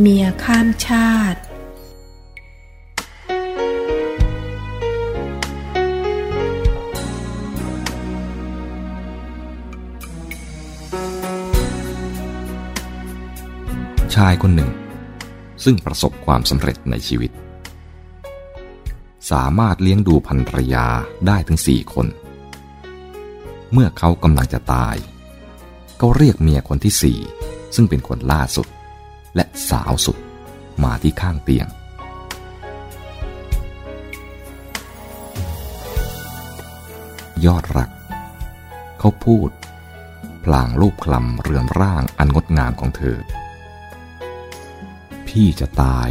เมียข้ามชาติ ชายคนหนึ่ง ซึ่งประสบความสำเร็จในชีวิต สามารถเลี้ยงดูภรรยาได้ถึงสี่คน เมื่อเขากำลังจะตาย ก็เรียกเมียคนที่สี่ซึ่งเป็นคนล่าสุด และสาวสุดมาที่ข้างเตียง ยอดรัก เขาพูด พลางรูปคลำเรือนร่างอันงดงามของเธอ พี่จะตาย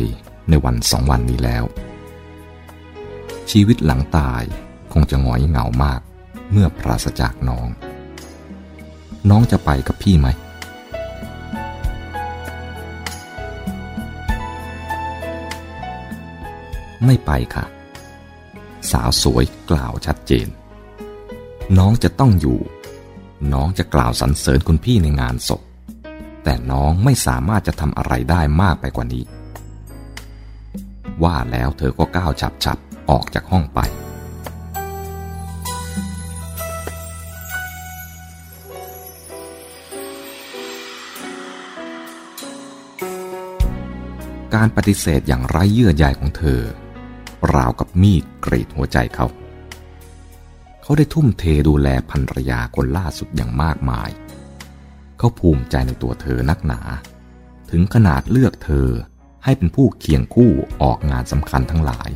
ในวันสองวันนี้แล้ว ชีวิตหลังตายคงจะหงอยเหงามากเมื่อปราศจากน้อง น้องจะไปกับพี่ไหม ไม่ไปค่ะ สาวสวยกล่าวชัดเจน น้องจะต้องอยู่ น้องจะกล่าวสรรเสริญคุณพี่ในงานศพ แต่น้องไม่สามารถจะทำอะไรได้มากไปกว่านี้ ว่าแล้วเธอก็ก้าวฉับๆออกจากห้องไปการปฏิเสธอย่างไร้เยื่อใยของเธอ ราวกับมีดกรีดหัวใจเขา เขาได้ทุ่มเทดูแลภรรยาคนล่าสุดอย่างมากมาย เขาภูมิใจในตัวเธอนักหนา ถึงขนาดเลือกเธอให้เป็นผู้เคียงคู่ออกงานสำคัญทั้งหลาย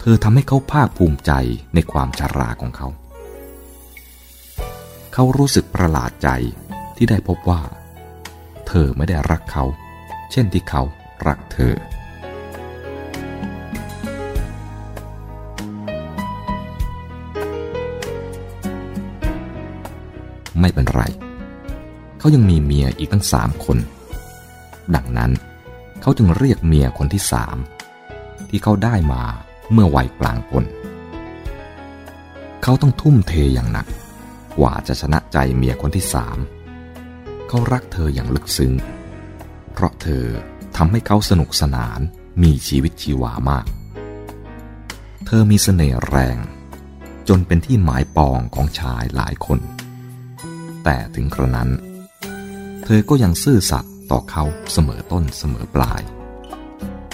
เธอทำให้เขาภาคภูมิใจในความชาราของเขา เขารู้สึกประหลาดใจที่ได้พบว่า เธอไม่ได้รักเขา เช่นที่เขารักเธอ ไม่เป็นไร เขายังมีเมียอีกตั้งสามคน ดังนั้นเขาจึงเรียกเมียคนที่สามที่เขาได้มาเมื่อวัยกลางคนเขาต้องทุ่มเทอย่างหนัก กว่าจะชนะใจเมียคนที่สามเขารักเธออย่างลึกซึ้ง เพราะเธอทำให้เขาสนุกสนานมีชีวิตชีวามาก เธอมีเสน่ห์แรง จนเป็นที่หมายปองของชายหลายคน แต่ถึงกระนั้น เธอก็ยังซื่อสัตย์ต่อเขาเสมอต้นเสมอปลาย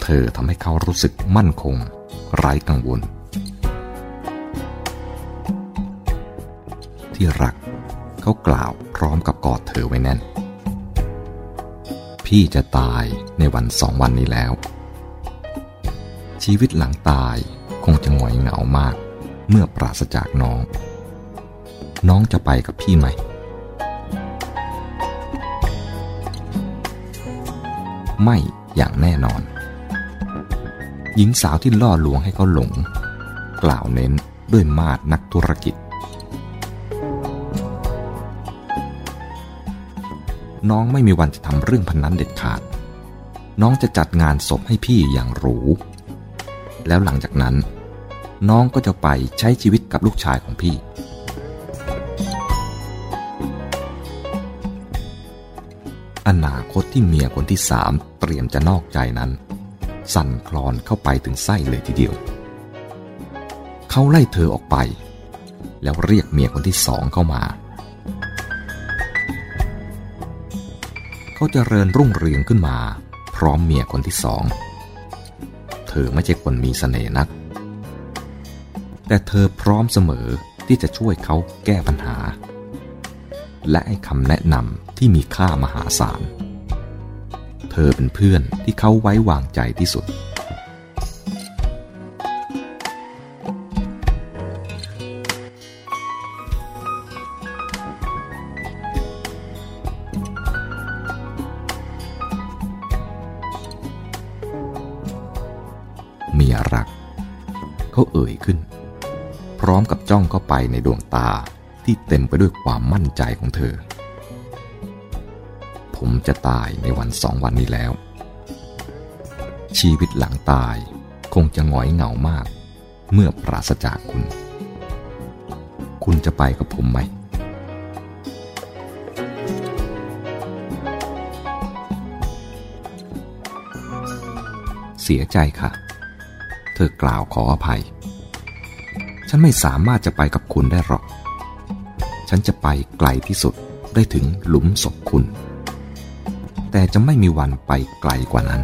เธอทำให้เขารู้สึกมั่นคง ไร้กังวล ที่รักเขากล่าวพร้อมกับกอดเธอไว้แน่น พี่จะตายในวันสองวันนี้แล้ว ชีวิตหลังตายคงจะหงอยเหงามากเมื่อปราศจากน้อง น้องจะไปกับพี่ไหม ไม่อย่างแน่นอน หญิงสาวที่ล่อลวงให้เขาหลง กล่าวเน้นด้วยมาดนักธุรกิจ น้องไม่มีวันจะทำเรื่องพันนั้นเด็ดขาด น้องจะจัดงานศพให้พี่อย่างหรู แล้วหลังจากนั้น น้องก็จะไปใช้ชีวิตกับลูกชายของพี่ อนาคตที่เมียคนที่สามเตรียมจะนอกใจนั้น สั่นคลอนเข้าไปถึงไส้เลยทีเดียว เขาไล่เธอออกไป แล้วเรียกเมียคนที่สองเข้ามา เขาจเจริญรุ่งเรืองขึ้นมา พร้อมเมียคนที่สอง เธอไม่ใช่คนมีสเสน่ห์นัก แต่เธอพร้อมเสมอที่จะช่วยเขาแก้ปัญหา และให้คำแนะนำ ที่มีค่ามหาศาล เธอเป็นเพื่อนที่เขาไว้วางใจที่สุด เมียรัก เขาเอ่ยขึ้น พร้อมกับจ้องเข้าไปในดวงตาที่เต็มไปด้วยความมั่นใจของเธอ ผมจะตายในวันสองวันนี้แล้ว ชีวิตหลังตายคงจะหงอยเหงามาก เมื่อปราศจากคุณ คุณจะไปกับผมไหมเสียใจค่ะ เธอกล่าวขออภัย ฉันไม่สามารถจะไปกับคุณได้หรอก ฉันจะไปไกลที่สุดได้ถึงหลุมศพคุณ แต่จะไม่มีวันไปไกลกว่านั้น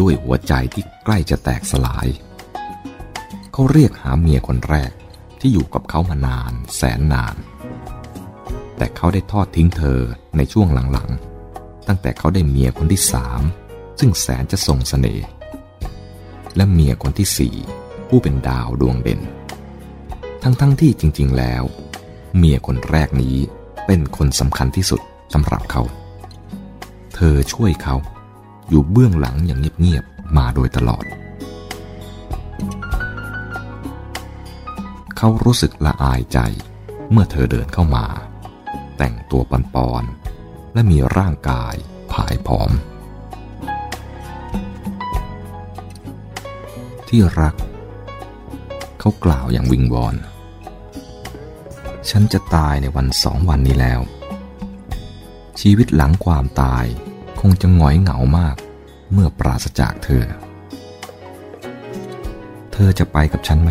ด้วยหัวใจที่ใกล้จะแตกสลาย เขาเรียกหาเมียคนแรกที่อยู่กับเขามานานแสนนาน แต่เขาได้ทอดทิ้งเธอในช่วงหลังๆ ตั้งแต่เขาได้เมียคนที่สามซึ่งแสนจะทรงสเสน่ห์และเมียคนที่สี่ผู้เป็นดาวดวงเด่น ทั้งๆทที่จริง ๆ แล้ว เมียคนแรกนี้เป็นคนสำคัญที่สุดสำหรับเขา เธอช่วยเขาอยู่เบื้องหลังอย่างเงียบ ๆ มาโดยตลอด เขารู้สึกละอายใจเมื่อเธอเดินเข้ามา แต่งตัวปอนๆและมีร่างกายผายผอม ที่รัก เขากล่าวอย่างวิงวอน ฉันจะตายในวันสองวันนี้แล้ว ชีวิตหลังความตายคงจะหงอยเหงามากเมื่อปราศจากเธอ เธอจะไปกับฉันไหม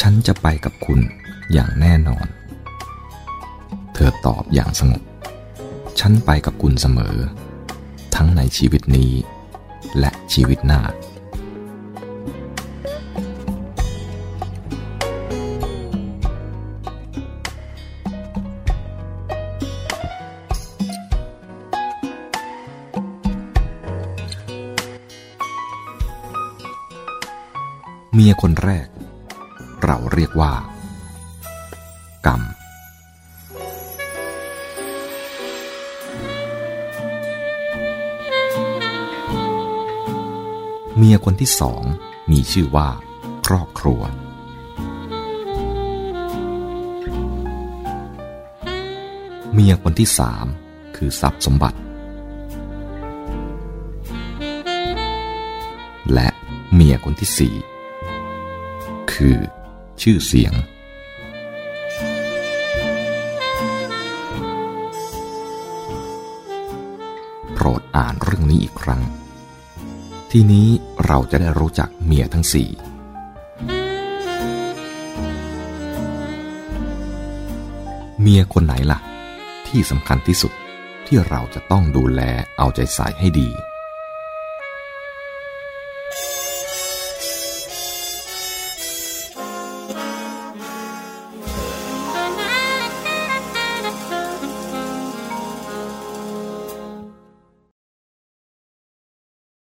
ฉันจะไปกับคุณอย่างแน่นอน เธอตอบอย่างสงบ ฉันไปกับคุณเสมอ ทั้งในชีวิตนี้และชีวิตหน้า เมียคนแรก เราเรียกว่า กรรม เมียคนที่สองมีชื่อว่า ครอบครัว เมียคนที่สามคือทรัพย์สมบัติ และเมียคนที่สี่ คือ ชื่อเสียง โปรดอ่านเรื่องนี้อีกครั้ง ทีนี้เราจะได้รู้จักเมียทั้งสี่เมียคนไหนล่ะ ที่สำคัญที่สุดที่เราจะต้องดูแลเอาใจใส่ให้ดี